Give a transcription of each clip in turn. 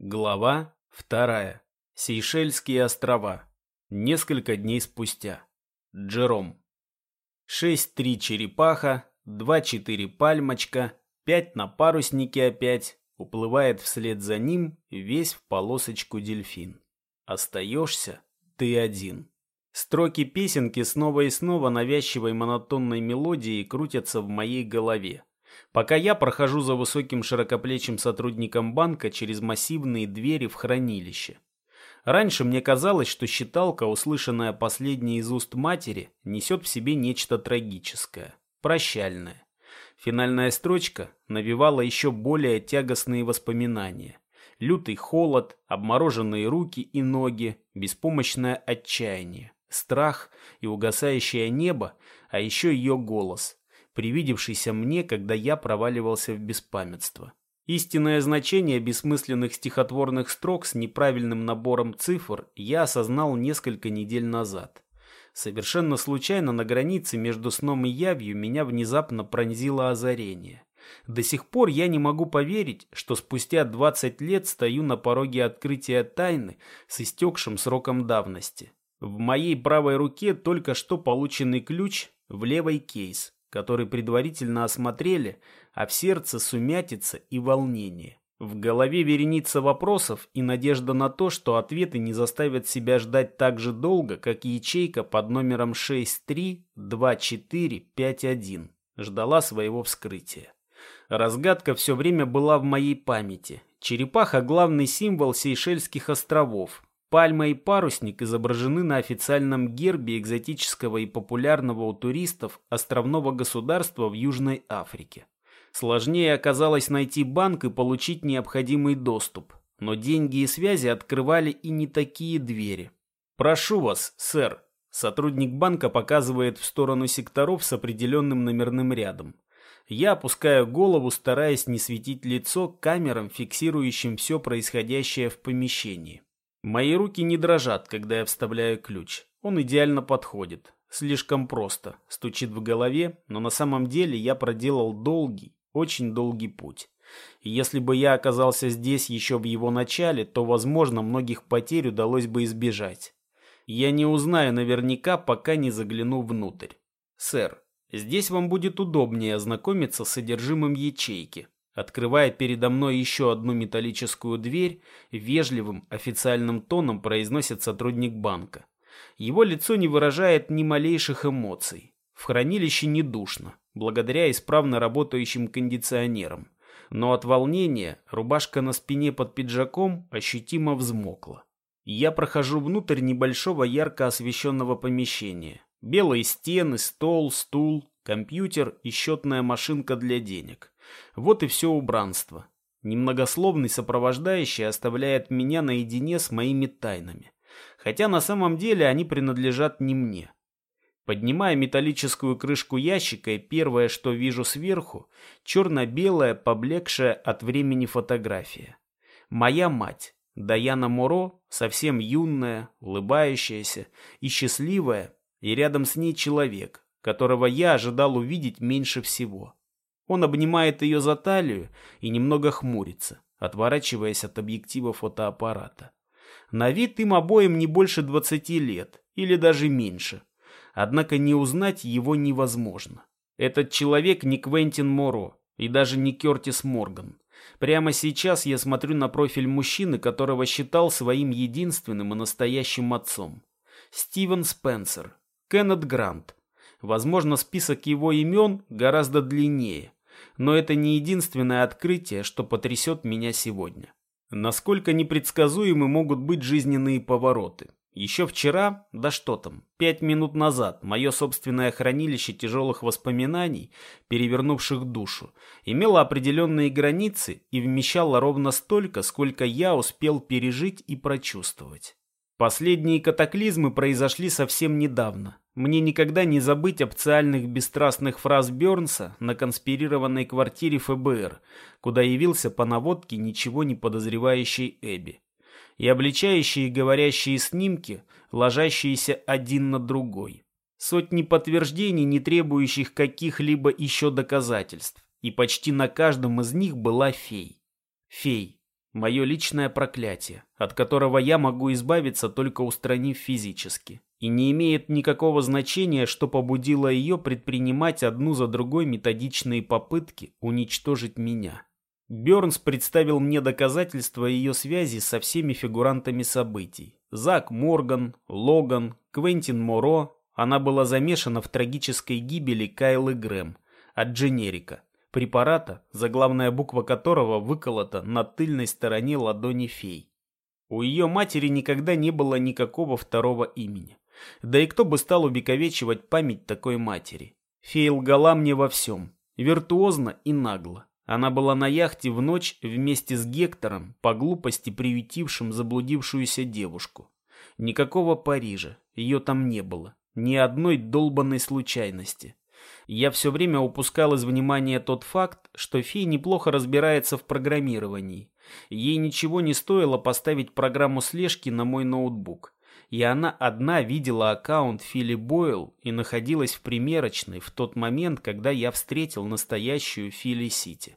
Глава вторая. Сейшельские острова. Несколько дней спустя. Джером. 6-3 черепаха, 2-4 пальмочка, 5 на паруснике опять, уплывает вслед за ним весь в полосочку дельфин. Остаешься ты один. Строки песенки снова и снова навязчивой монотонной мелодией крутятся в моей голове. Пока я прохожу за высоким широкоплечим сотрудником банка через массивные двери в хранилище. Раньше мне казалось, что считалка, услышанная последней из уст матери, несет в себе нечто трагическое, прощальное. Финальная строчка навевала еще более тягостные воспоминания. Лютый холод, обмороженные руки и ноги, беспомощное отчаяние, страх и угасающее небо, а еще ее голос, привидевшийся мне, когда я проваливался в беспамятство. Истинное значение бессмысленных стихотворных строк с неправильным набором цифр я осознал несколько недель назад. Совершенно случайно на границе между сном и явью меня внезапно пронзило озарение. До сих пор я не могу поверить, что спустя 20 лет стою на пороге открытия тайны с истекшим сроком давности. В моей правой руке только что полученный ключ, в левой кейс который предварительно осмотрели, а в сердце сумятица и волнение. В голове вереница вопросов и надежда на то, что ответы не заставят себя ждать так же долго, как ячейка под номером 632451 ждала своего вскрытия. Разгадка все время была в моей памяти. Черепаха – главный символ Сейшельских островов, Пальма и парусник изображены на официальном гербе экзотического и популярного у туристов островного государства в Южной Африке. Сложнее оказалось найти банк и получить необходимый доступ, но деньги и связи открывали и не такие двери. «Прошу вас, сэр», сотрудник банка показывает в сторону секторов с определенным номерным рядом. Я опускаю голову, стараясь не светить лицо камерам, фиксирующим все происходящее в помещении. Мои руки не дрожат, когда я вставляю ключ. Он идеально подходит. Слишком просто. Стучит в голове, но на самом деле я проделал долгий, очень долгий путь. И если бы я оказался здесь еще в его начале, то, возможно, многих потерь удалось бы избежать. Я не узнаю наверняка, пока не загляну внутрь. Сэр, здесь вам будет удобнее ознакомиться с содержимым ячейки. Открывая передо мной еще одну металлическую дверь, вежливым официальным тоном произносит сотрудник банка. Его лицо не выражает ни малейших эмоций. В хранилище не душно, благодаря исправно работающим кондиционерам. Но от волнения рубашка на спине под пиджаком ощутимо взмокла. Я прохожу внутрь небольшого ярко освещенного помещения. Белые стены, стол, стул, компьютер и счетная машинка для денег. Вот и все убранство. Немногословный сопровождающий оставляет меня наедине с моими тайнами. Хотя на самом деле они принадлежат не мне. Поднимая металлическую крышку ящика, и первое, что вижу сверху, черно-белая, поблекшая от времени фотография. Моя мать, Даяна Моро, совсем юная, улыбающаяся и счастливая, и рядом с ней человек, которого я ожидал увидеть меньше всего. Он обнимает ее за талию и немного хмурится, отворачиваясь от объектива фотоаппарата. На вид им обоим не больше 20 лет, или даже меньше. Однако не узнать его невозможно. Этот человек не Квентин Моро и даже не Кертис Морган. Прямо сейчас я смотрю на профиль мужчины, которого считал своим единственным и настоящим отцом. Стивен Спенсер, Кеннет Грант. Возможно, список его имен гораздо длиннее. Но это не единственное открытие, что потрясет меня сегодня. Насколько непредсказуемы могут быть жизненные повороты. Еще вчера, да что там, пять минут назад, мое собственное хранилище тяжелых воспоминаний, перевернувших душу, имело определенные границы и вмещало ровно столько, сколько я успел пережить и прочувствовать. Последние катаклизмы произошли совсем недавно. Мне никогда не забыть оптиальных бесстрастных фраз Бёрнса на конспирированной квартире ФБР, куда явился по наводке ничего не подозревающий Эбби. И обличающие говорящие снимки, ложащиеся один на другой. Сотни подтверждений, не требующих каких-либо еще доказательств. И почти на каждом из них была фей. Фей. Мое личное проклятие, от которого я могу избавиться, только устранив физически. И не имеет никакого значения, что побудило ее предпринимать одну за другой методичные попытки уничтожить меня. Бёрнс представил мне доказательства ее связи со всеми фигурантами событий. Зак Морган, Логан, Квентин Моро. Она была замешана в трагической гибели Кайлы Грэм от дженерика препарата, заглавная буква которого выколота на тыльной стороне ладони фей. У ее матери никогда не было никакого второго имени. Да и кто бы стал убековечивать память такой матери? Фей лгала мне во всем, виртуозно и нагло. Она была на яхте в ночь вместе с Гектором, по глупости приютившим заблудившуюся девушку. Никакого Парижа, ее там не было. Ни одной долбанной случайности. Я все время упускал из внимания тот факт, что Фи неплохо разбирается в программировании. Ей ничего не стоило поставить программу слежки на мой ноутбук. И она одна видела аккаунт Фили Бойл и находилась в примерочной в тот момент, когда я встретил настоящую Фили Сити.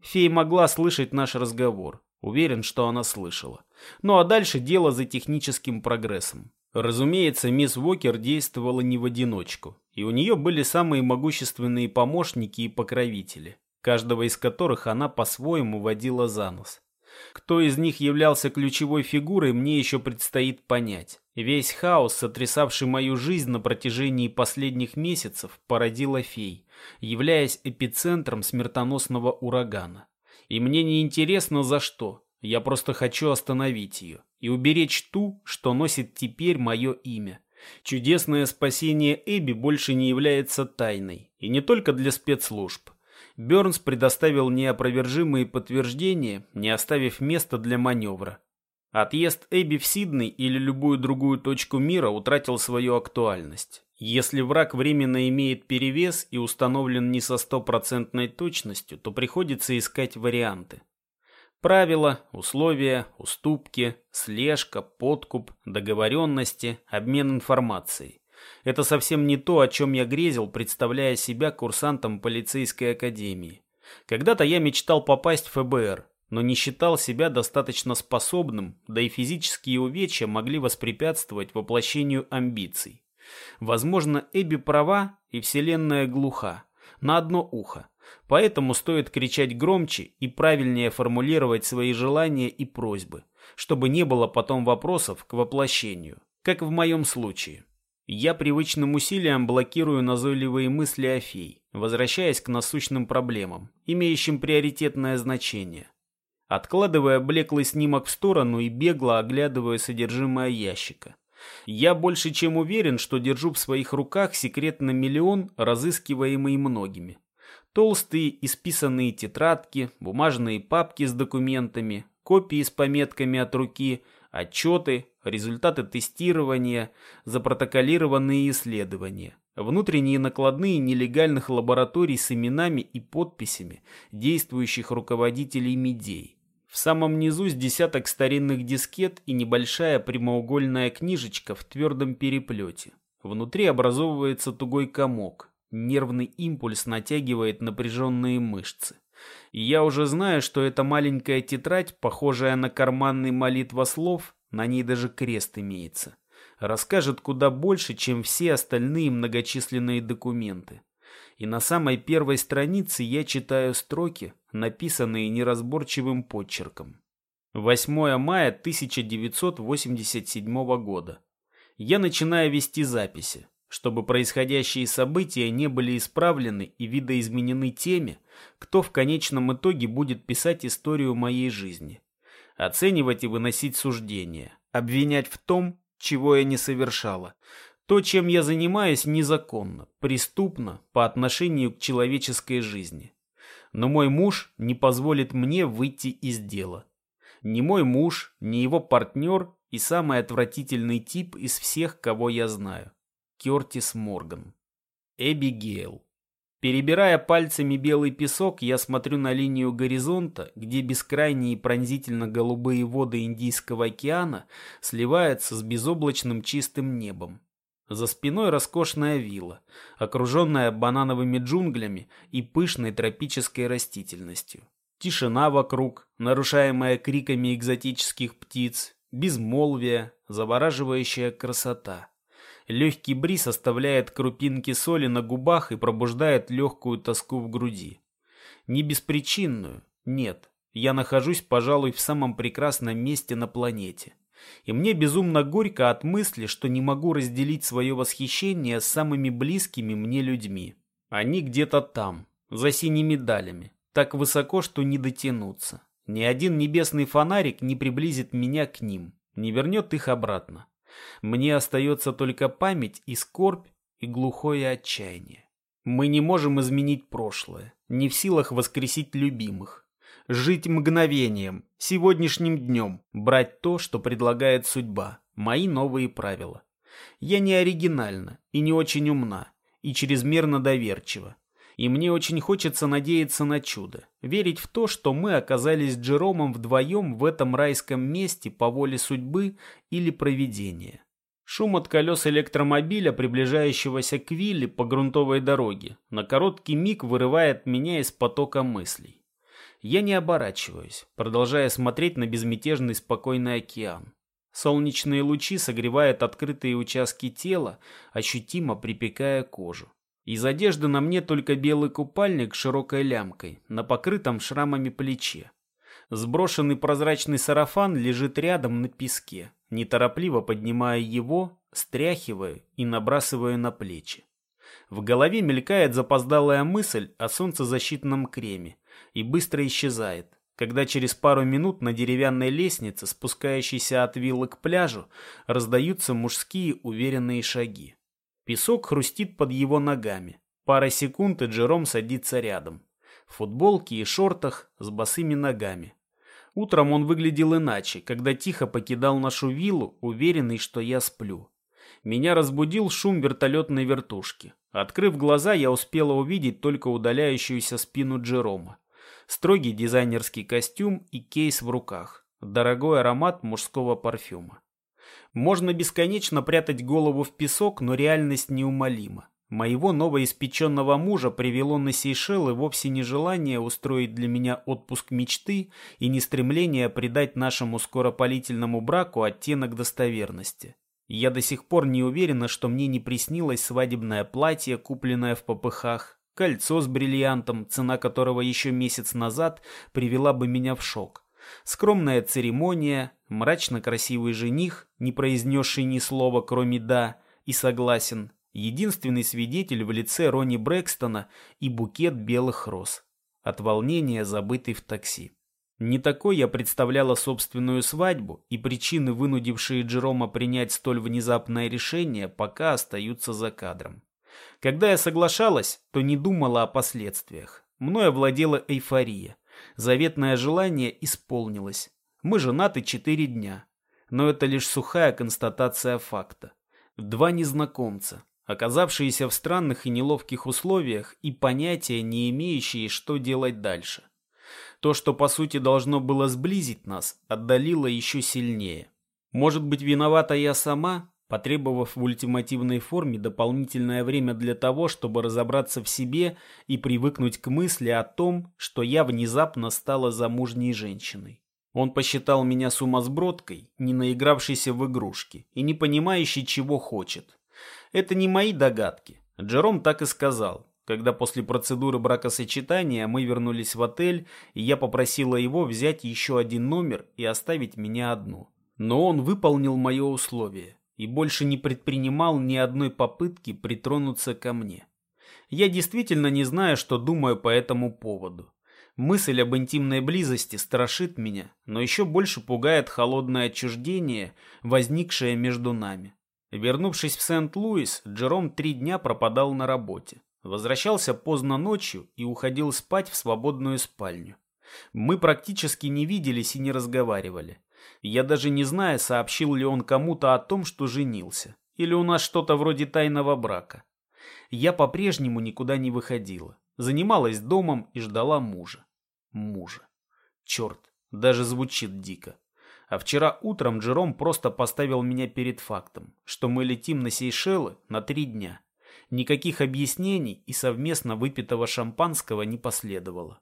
Фей могла слышать наш разговор. Уверен, что она слышала. Ну а дальше дело за техническим прогрессом. Разумеется, мисс Уокер действовала не в одиночку, и у нее были самые могущественные помощники и покровители, каждого из которых она по-своему водила за нос. Кто из них являлся ключевой фигурой, мне еще предстоит понять. Весь хаос, сотрясавший мою жизнь на протяжении последних месяцев, породила фей, являясь эпицентром смертоносного урагана. И мне не интересно за что, я просто хочу остановить ее и уберечь ту, что носит теперь мое имя. Чудесное спасение Эбби больше не является тайной, и не только для спецслужб. Бернс предоставил неопровержимые подтверждения, не оставив места для маневра. Отъезд Эбби в Сидней или любую другую точку мира утратил свою актуальность. Если враг временно имеет перевес и установлен не со стопроцентной точностью, то приходится искать варианты. Правила, условия, уступки, слежка, подкуп, договоренности, обмен информацией. Это совсем не то, о чем я грезил, представляя себя курсантом полицейской академии. Когда-то я мечтал попасть в ФБР, но не считал себя достаточно способным, да и физические увечья могли воспрепятствовать воплощению амбиций. Возможно, Эбби права и вселенная глуха, на одно ухо. Поэтому стоит кричать громче и правильнее формулировать свои желания и просьбы, чтобы не было потом вопросов к воплощению, как в моем случае. Я привычным усилием блокирую назойливые мысли о фей, возвращаясь к насущным проблемам, имеющим приоритетное значение. Откладывая блеклый снимок в сторону и бегло оглядывая содержимое ящика. Я больше чем уверен, что держу в своих руках секрет на миллион, разыскиваемый многими. Толстые исписанные тетрадки, бумажные папки с документами, копии с пометками от руки, отчеты, результаты тестирования, запротоколированные исследования, внутренние накладные нелегальных лабораторий с именами и подписями действующих руководителей МИДЕЙ. В самом низу с десяток старинных дискет и небольшая прямоугольная книжечка в твердом переплете. Внутри образовывается тугой комок, Нервный импульс натягивает напряженные мышцы. И я уже знаю, что эта маленькая тетрадь, похожая на карманный молитвослов, на ней даже крест имеется, расскажет куда больше, чем все остальные многочисленные документы. И на самой первой странице я читаю строки, написанные неразборчивым подчерком. 8 мая 1987 года. Я начинаю вести записи чтобы происходящие события не были исправлены и видоизменены теми, кто в конечном итоге будет писать историю моей жизни. Оценивать и выносить суждения, обвинять в том, чего я не совершала. То, чем я занимаюсь, незаконно, преступно по отношению к человеческой жизни. Но мой муж не позволит мне выйти из дела. Ни мой муж, ни его партнер и самый отвратительный тип из всех, кого я знаю. Кертис Морган. Эбигейл. Перебирая пальцами белый песок, я смотрю на линию горизонта, где бескрайние пронзительно-голубые воды Индийского океана сливаются с безоблачным чистым небом. За спиной роскошная вилла, окруженная банановыми джунглями и пышной тропической растительностью. Тишина вокруг, нарушаемая криками экзотических птиц, безмолвие, завораживающая красота. Легкий бриз оставляет крупинки соли на губах и пробуждает легкую тоску в груди. Не беспричинную, нет. Я нахожусь, пожалуй, в самом прекрасном месте на планете. И мне безумно горько от мысли, что не могу разделить свое восхищение с самыми близкими мне людьми. Они где-то там, за синими далями, так высоко, что не дотянуться. Ни один небесный фонарик не приблизит меня к ним, не вернет их обратно. Мне остается только память и скорбь, и глухое отчаяние. Мы не можем изменить прошлое, не в силах воскресить любимых. Жить мгновением, сегодняшним днем, брать то, что предлагает судьба, мои новые правила. Я не оригинальна и не очень умна, и чрезмерно доверчива. И мне очень хочется надеяться на чудо, верить в то, что мы оказались Джеромом вдвоем в этом райском месте по воле судьбы или провидения. Шум от колес электромобиля, приближающегося к вилле по грунтовой дороге, на короткий миг вырывает меня из потока мыслей. Я не оборачиваюсь, продолжая смотреть на безмятежный спокойный океан. Солнечные лучи согревают открытые участки тела, ощутимо припекая кожу. Из одежды на мне только белый купальник с широкой лямкой, на покрытом шрамами плече. Сброшенный прозрачный сарафан лежит рядом на песке, неторопливо поднимая его, стряхивая и набрасывая на плечи. В голове мелькает запоздалая мысль о солнцезащитном креме и быстро исчезает, когда через пару минут на деревянной лестнице, спускающейся от виллы к пляжу, раздаются мужские уверенные шаги. Песок хрустит под его ногами. Пара секунд, и Джером садится рядом. В футболке и шортах с босыми ногами. Утром он выглядел иначе, когда тихо покидал нашу виллу, уверенный, что я сплю. Меня разбудил шум вертолетной вертушки. Открыв глаза, я успела увидеть только удаляющуюся спину Джерома. Строгий дизайнерский костюм и кейс в руках. Дорогой аромат мужского парфюма. Можно бесконечно прятать голову в песок, но реальность неумолима. Моего новоиспеченного мужа привело на Сейшелы вовсе не желание устроить для меня отпуск мечты и не стремление придать нашему скоропалительному браку оттенок достоверности. Я до сих пор не уверена, что мне не приснилось свадебное платье, купленное в попыхах, кольцо с бриллиантом, цена которого еще месяц назад привела бы меня в шок. Скромная церемония, мрачно красивый жених, не произнесший ни слова, кроме «да» и «согласен», единственный свидетель в лице Ронни Брэкстона и букет белых роз. От волнения забытый в такси. Не такой я представляла собственную свадьбу, и причины, вынудившие Джерома принять столь внезапное решение, пока остаются за кадром. Когда я соглашалась, то не думала о последствиях. Мною владела эйфория. Заветное желание исполнилось. Мы женаты четыре дня. Но это лишь сухая констатация факта. Два незнакомца, оказавшиеся в странных и неловких условиях и понятия, не имеющие, что делать дальше. То, что по сути должно было сблизить нас, отдалило еще сильнее. Может быть, виновата я сама, потребовав в ультимативной форме дополнительное время для того, чтобы разобраться в себе и привыкнуть к мысли о том, что я внезапно стала замужней женщиной. Он посчитал меня сумасбродкой, не наигравшейся в игрушки и не понимающей, чего хочет. Это не мои догадки. Джером так и сказал, когда после процедуры бракосочетания мы вернулись в отель, и я попросила его взять еще один номер и оставить меня одну. Но он выполнил мое условие и больше не предпринимал ни одной попытки притронуться ко мне. Я действительно не знаю, что думаю по этому поводу. Мысль об интимной близости страшит меня, но еще больше пугает холодное отчуждение, возникшее между нами. Вернувшись в Сент-Луис, Джером три дня пропадал на работе. Возвращался поздно ночью и уходил спать в свободную спальню. Мы практически не виделись и не разговаривали. Я даже не знаю, сообщил ли он кому-то о том, что женился. Или у нас что-то вроде тайного брака. Я по-прежнему никуда не выходила. Занималась домом и ждала мужа. Мужа. Черт, даже звучит дико. А вчера утром Джером просто поставил меня перед фактом, что мы летим на Сейшелы на три дня. Никаких объяснений и совместно выпитого шампанского не последовало.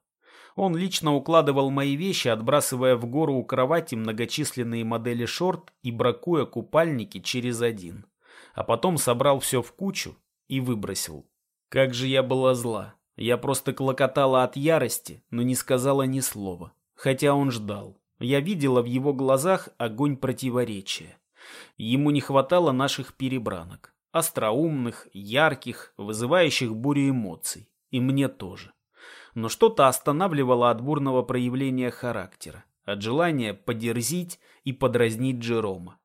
Он лично укладывал мои вещи, отбрасывая в гору у кровати многочисленные модели шорт и бракуя купальники через один. А потом собрал все в кучу и выбросил. Как же я была зла. Я просто клокотала от ярости, но не сказала ни слова. Хотя он ждал. Я видела в его глазах огонь противоречия. Ему не хватало наших перебранок. Остроумных, ярких, вызывающих бурю эмоций. И мне тоже. Но что-то останавливало от бурного проявления характера, от желания подерзить и подразнить Джерома.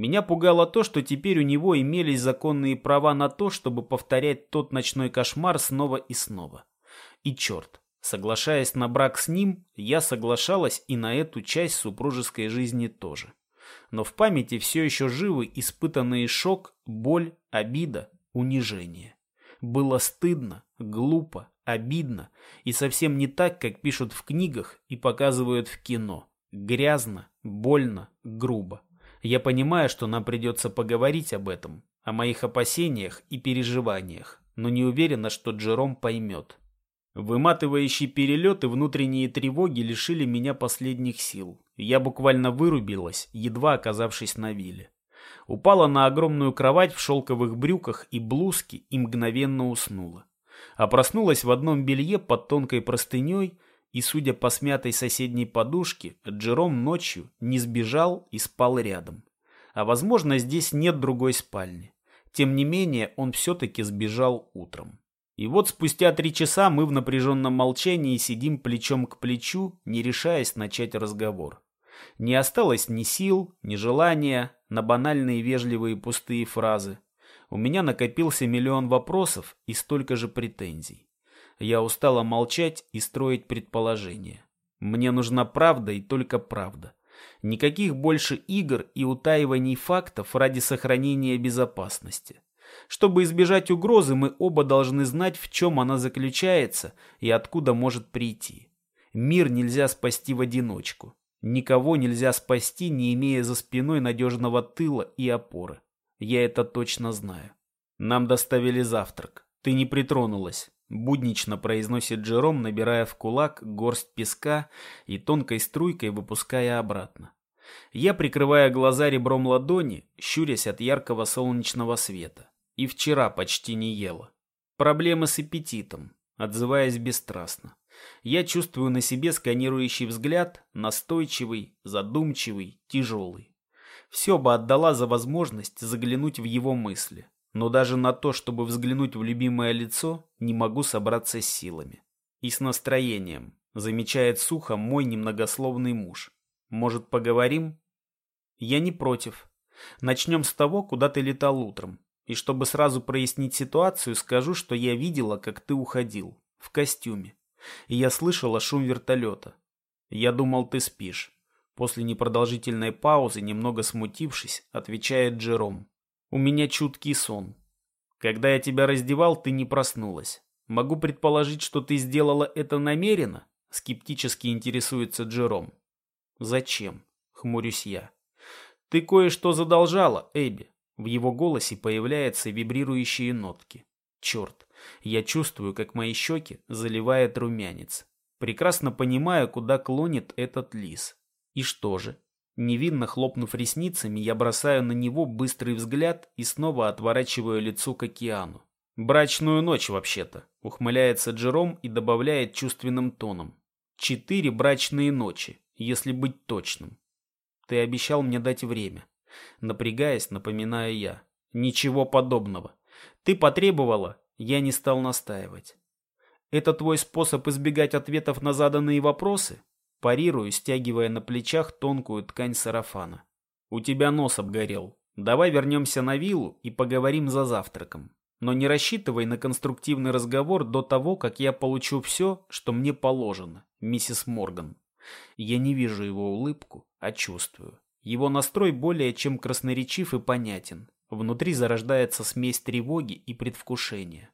Меня пугало то, что теперь у него имелись законные права на то, чтобы повторять тот ночной кошмар снова и снова. И черт, соглашаясь на брак с ним, я соглашалась и на эту часть супружеской жизни тоже. Но в памяти все еще живы испытанный шок, боль, обида, унижение. Было стыдно, глупо, обидно и совсем не так, как пишут в книгах и показывают в кино. Грязно, больно, грубо. Я понимаю, что нам придется поговорить об этом, о моих опасениях и переживаниях, но не уверена, что Джером поймет. Выматывающие перелеты внутренние тревоги лишили меня последних сил. Я буквально вырубилась, едва оказавшись на вилле. Упала на огромную кровать в шелковых брюках и блузке и мгновенно уснула. А проснулась в одном белье под тонкой простыней и, судя по смятой соседней подушке, Джером ночью не сбежал и спал рядом. А возможно, здесь нет другой спальни. Тем не менее, он все-таки сбежал утром. И вот спустя три часа мы в напряженном молчании сидим плечом к плечу, не решаясь начать разговор. Не осталось ни сил, ни желания на банальные вежливые пустые фразы. У меня накопился миллион вопросов и столько же претензий. Я устала молчать и строить предположения. Мне нужна правда и только правда. Никаких больше игр и утаиваний фактов ради сохранения безопасности. Чтобы избежать угрозы, мы оба должны знать, в чем она заключается и откуда может прийти. Мир нельзя спасти в одиночку. Никого нельзя спасти, не имея за спиной надежного тыла и опоры. Я это точно знаю. Нам доставили завтрак. Ты не притронулась. Буднично произносит Джером, набирая в кулак горсть песка и тонкой струйкой выпуская обратно. Я, прикрывая глаза ребром ладони, щурясь от яркого солнечного света. И вчера почти не ела. Проблемы с аппетитом, отзываясь бесстрастно. Я чувствую на себе сканирующий взгляд, настойчивый, задумчивый, тяжелый. Все бы отдала за возможность заглянуть в его мысли, но даже на то, чтобы взглянуть в любимое лицо, не могу собраться с силами. И с настроением, замечает сухо мой немногословный муж. Может, поговорим? Я не против. Начнем с того, куда ты летал утром. И чтобы сразу прояснить ситуацию, скажу, что я видела, как ты уходил. В костюме. И я слышала шум вертолета. Я думал, ты спишь. После непродолжительной паузы, немного смутившись, отвечает Джером. У меня чуткий сон. Когда я тебя раздевал, ты не проснулась. Могу предположить, что ты сделала это намеренно? Скептически интересуется Джером. Зачем? Хмурюсь я. Ты кое-что задолжала, Эбби. В его голосе появляются вибрирующие нотки. Черт, я чувствую, как мои щеки заливает румянец. Прекрасно понимаю, куда клонит этот лис. И что же? Невинно хлопнув ресницами, я бросаю на него быстрый взгляд и снова отворачиваю лицо к океану. «Брачную ночь, вообще-то», — ухмыляется Джером и добавляет чувственным тоном. «Четыре брачные ночи, если быть точным. Ты обещал мне дать время». Напрягаясь, напоминаю я. «Ничего подобного. Ты потребовала, я не стал настаивать. Это твой способ избегать ответов на заданные вопросы?» Парирую, стягивая на плечах тонкую ткань сарафана. «У тебя нос обгорел. Давай вернемся на виллу и поговорим за завтраком. Но не рассчитывай на конструктивный разговор до того, как я получу все, что мне положено, миссис Морган». Я не вижу его улыбку, а чувствую. Его настрой более чем красноречив и понятен. Внутри зарождается смесь тревоги и предвкушения.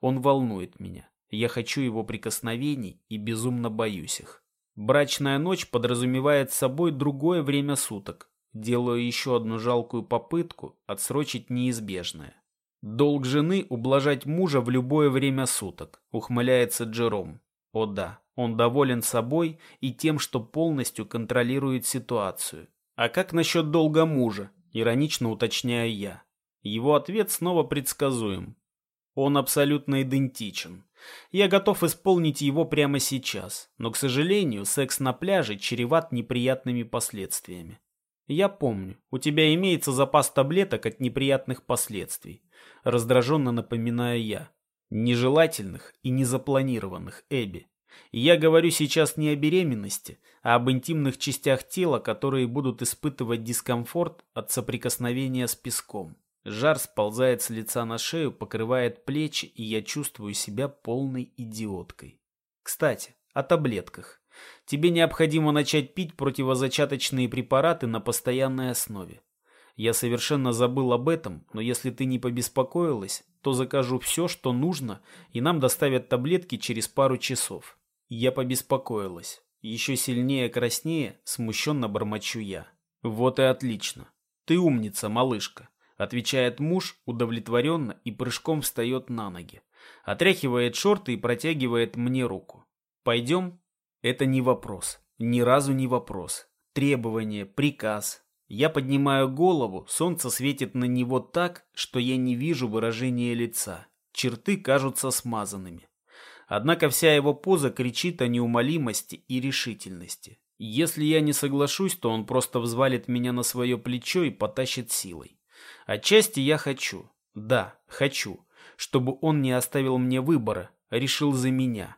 Он волнует меня. Я хочу его прикосновений и безумно боюсь их. Брачная ночь подразумевает собой другое время суток. Делаю еще одну жалкую попытку отсрочить неизбежное. Долг жены ублажать мужа в любое время суток, ухмыляется Джером. О да, Он доволен собой и тем, что полностью контролирует ситуацию. А как насчет долга мужа? Иронично уточняю я. Его ответ снова предсказуем. Он абсолютно идентичен. Я готов исполнить его прямо сейчас, но, к сожалению, секс на пляже чреват неприятными последствиями. Я помню, у тебя имеется запас таблеток от неприятных последствий. Раздраженно напоминаю я. Нежелательных и незапланированных, Эбби. Я говорю сейчас не о беременности, а об интимных частях тела, которые будут испытывать дискомфорт от соприкосновения с песком. Жар сползает с лица на шею, покрывает плечи, и я чувствую себя полной идиоткой. Кстати, о таблетках. Тебе необходимо начать пить противозачаточные препараты на постоянной основе. Я совершенно забыл об этом, но если ты не побеспокоилась, то закажу все, что нужно, и нам доставят таблетки через пару часов. Я побеспокоилась. Еще сильнее краснее, смущенно бормочу я. Вот и отлично. Ты умница, малышка. Отвечает муж удовлетворенно и прыжком встает на ноги. Отряхивает шорты и протягивает мне руку. Пойдем? Это не вопрос. Ни разу не вопрос. Требование, приказ. Я поднимаю голову, солнце светит на него так, что я не вижу выражения лица. Черты кажутся смазанными. Однако вся его поза кричит о неумолимости и решительности. Если я не соглашусь, то он просто взвалит меня на свое плечо и потащит силой. Отчасти я хочу, да, хочу, чтобы он не оставил мне выбора, решил за меня.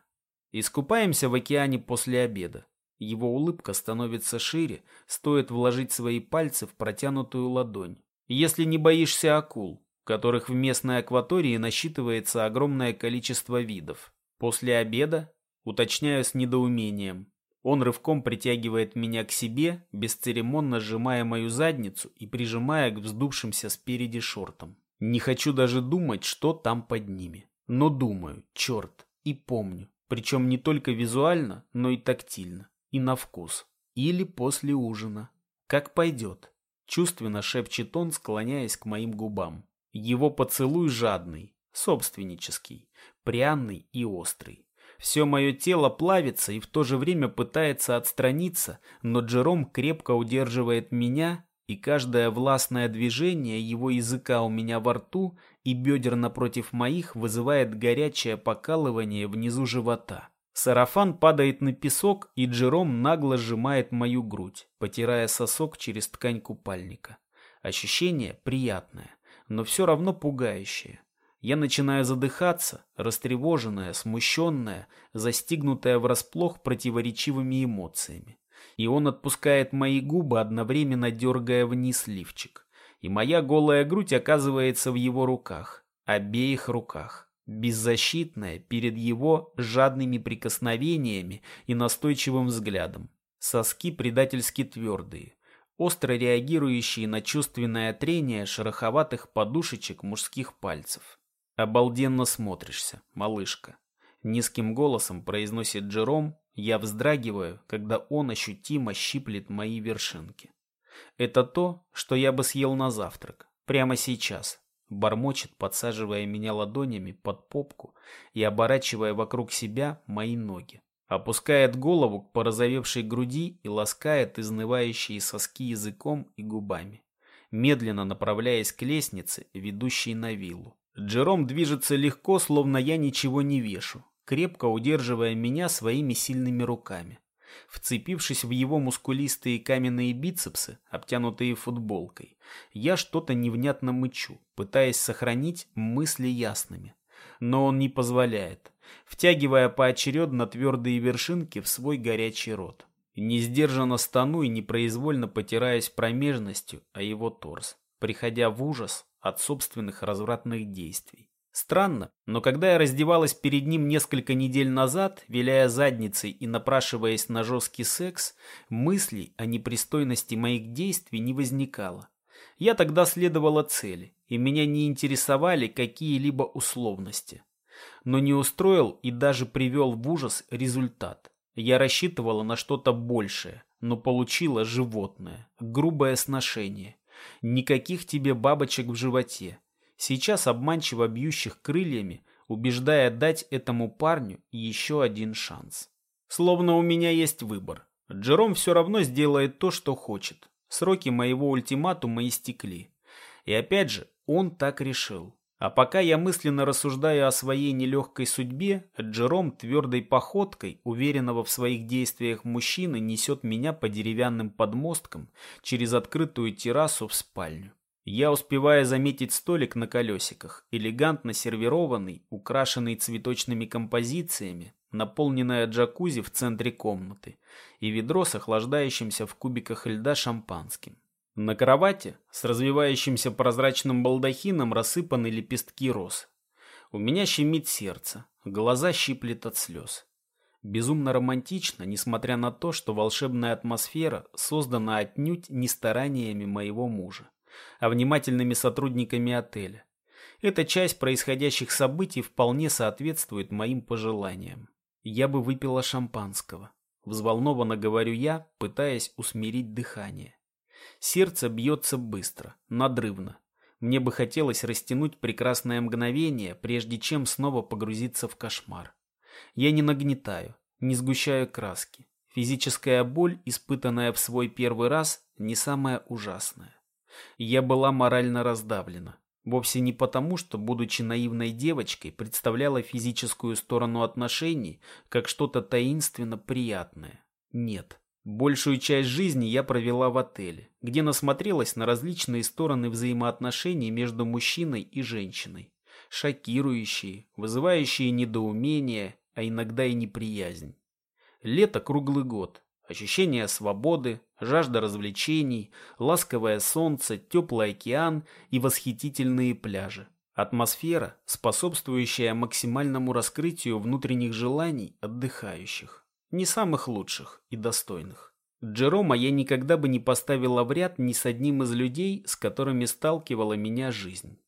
Искупаемся в океане после обеда. Его улыбка становится шире, стоит вложить свои пальцы в протянутую ладонь. Если не боишься акул, которых в местной акватории насчитывается огромное количество видов. После обеда, уточняю с недоумением, он рывком притягивает меня к себе, бесцеремонно сжимая мою задницу и прижимая к вздувшимся спереди шортам. Не хочу даже думать, что там под ними. Но думаю, черт, и помню. Причем не только визуально, но и тактильно. И на вкус. Или после ужина. Как пойдет. Чувственно шепчет он, склоняясь к моим губам. Его поцелуй жадный, собственнический, пряный и острый. Все мое тело плавится и в то же время пытается отстраниться, но Джером крепко удерживает меня, и каждое властное движение его языка у меня во рту и бедер напротив моих вызывает горячее покалывание внизу живота. Сарафан падает на песок, и Джером нагло сжимает мою грудь, потирая сосок через ткань купальника. Ощущение приятное, но все равно пугающее. Я начинаю задыхаться, растревоженная, смущенная, застигнутая врасплох противоречивыми эмоциями. И он отпускает мои губы, одновременно дергая вниз лифчик. И моя голая грудь оказывается в его руках, обеих руках, беззащитная перед его жадными прикосновениями и настойчивым взглядом. Соски предательски твердые, остро реагирующие на чувственное трение шероховатых подушечек мужских пальцев. «Обалденно смотришься, малышка», — низким голосом произносит Джером, я вздрагиваю, когда он ощутимо щиплет мои вершинки. «Это то, что я бы съел на завтрак, прямо сейчас», — бормочет, подсаживая меня ладонями под попку и оборачивая вокруг себя мои ноги. Опускает голову к порозовевшей груди и ласкает изнывающие соски языком и губами, медленно направляясь к лестнице, ведущей на виллу. Джером движется легко, словно я ничего не вешу, крепко удерживая меня своими сильными руками. Вцепившись в его мускулистые каменные бицепсы, обтянутые футболкой, я что-то невнятно мычу, пытаясь сохранить мысли ясными. Но он не позволяет, втягивая поочередно твердые вершинки в свой горячий рот. Не сдержанно стану и непроизвольно потираясь промежностью о его торс, приходя в ужас от собственных развратных действий. Странно, но когда я раздевалась перед ним несколько недель назад, виляя задницей и напрашиваясь на жесткий секс, мыслей о непристойности моих действий не возникало. Я тогда следовала цели, и меня не интересовали какие-либо условности. Но не устроил и даже привел в ужас результат. Я рассчитывала на что-то большее, но получила животное, грубое сношение, Никаких тебе бабочек в животе. Сейчас обманчиво бьющих крыльями, убеждая дать этому парню еще один шанс. Словно у меня есть выбор. Джером все равно сделает то, что хочет. Сроки моего ультиматума истекли. И опять же, он так решил. А пока я мысленно рассуждаю о своей нелегкой судьбе, Джером твердой походкой, уверенного в своих действиях мужчины, несет меня по деревянным подмосткам через открытую террасу в спальню. Я успеваю заметить столик на колесиках, элегантно сервированный, украшенный цветочными композициями, наполненное джакузи в центре комнаты и ведро с охлаждающимся в кубиках льда шампанским. На кровати с развивающимся прозрачным балдахином рассыпаны лепестки роз. У меня щемит сердце, глаза щиплет от слез. Безумно романтично, несмотря на то, что волшебная атмосфера создана отнюдь не стараниями моего мужа, а внимательными сотрудниками отеля. Эта часть происходящих событий вполне соответствует моим пожеланиям. Я бы выпила шампанского. Взволнованно говорю я, пытаясь усмирить дыхание. Сердце бьется быстро, надрывно. Мне бы хотелось растянуть прекрасное мгновение, прежде чем снова погрузиться в кошмар. Я не нагнетаю, не сгущаю краски. Физическая боль, испытанная в свой первый раз, не самая ужасная. Я была морально раздавлена. Вовсе не потому, что, будучи наивной девочкой, представляла физическую сторону отношений как что-то таинственно приятное. Нет. Большую часть жизни я провела в отеле, где насмотрелась на различные стороны взаимоотношений между мужчиной и женщиной. Шокирующие, вызывающие недоумение, а иногда и неприязнь. Лето круглый год. Ощущение свободы, жажда развлечений, ласковое солнце, теплый океан и восхитительные пляжи. Атмосфера, способствующая максимальному раскрытию внутренних желаний отдыхающих не самых лучших и достойных. Джерома я никогда бы не поставила в ряд ни с одним из людей, с которыми сталкивала меня жизнь.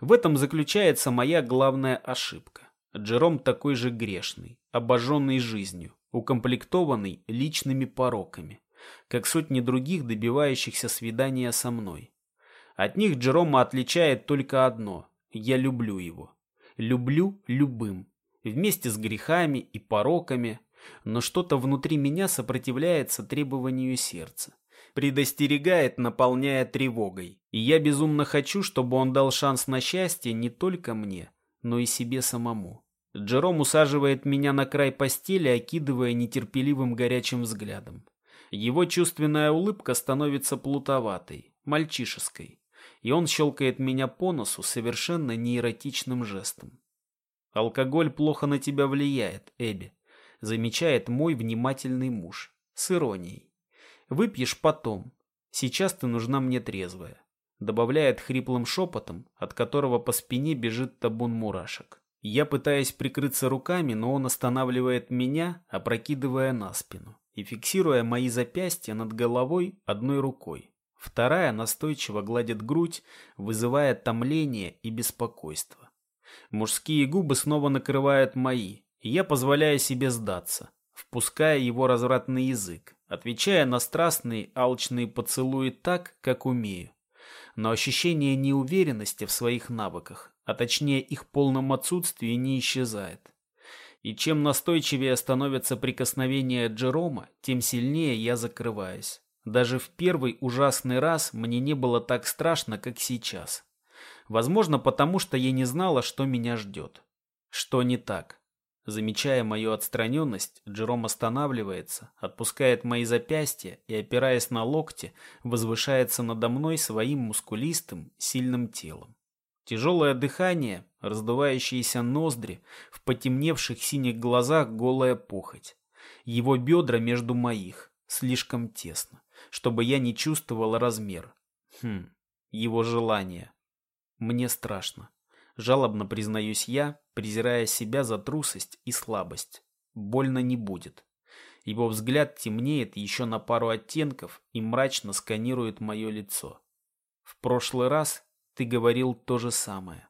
В этом заключается моя главная ошибка. Джером такой же грешный, обожженный жизнью, укомплектованный личными пороками, как сотни других, добивающихся свидания со мной. От них Джерома отличает только одно – я люблю его. Люблю любым, вместе с грехами и пороками, но что-то внутри меня сопротивляется требованию сердца. Предостерегает, наполняя тревогой. И я безумно хочу, чтобы он дал шанс на счастье не только мне, но и себе самому. Джером усаживает меня на край постели, окидывая нетерпеливым горячим взглядом. Его чувственная улыбка становится плутоватой, мальчишеской, и он щелкает меня по носу совершенно неэротичным жестом. «Алкоголь плохо на тебя влияет, Эбби», замечает мой внимательный муж, с иронией. «Выпьешь потом. Сейчас ты нужна мне трезвая», добавляет хриплым шепотом, от которого по спине бежит табун мурашек. Я пытаюсь прикрыться руками, но он останавливает меня, опрокидывая на спину и фиксируя мои запястья над головой одной рукой. Вторая настойчиво гладит грудь, вызывая томление и беспокойство. Мужские губы снова накрывают мои, я позволяю себе сдаться, впуская его развратный язык, отвечая на страстные алчные поцелуи так, как умею. Но ощущение неуверенности в своих навыках, а точнее их полном отсутствии, не исчезает. И чем настойчивее становится прикосновение Джерома, тем сильнее я закрываюсь. Даже в первый ужасный раз мне не было так страшно, как сейчас. Возможно, потому что я не знала, что меня ждет. Что не так. Замечая мою отстраненность, Джером останавливается, отпускает мои запястья и, опираясь на локти, возвышается надо мной своим мускулистым, сильным телом. Тяжелое дыхание, раздувающиеся ноздри, в потемневших синих глазах голая похоть. Его бедра между моих, слишком тесно, чтобы я не чувствовал размер. Хм, его желание. Мне страшно. Жалобно признаюсь я, презирая себя за трусость и слабость. Больно не будет. Его взгляд темнеет еще на пару оттенков и мрачно сканирует мое лицо. В прошлый раз ты говорил то же самое.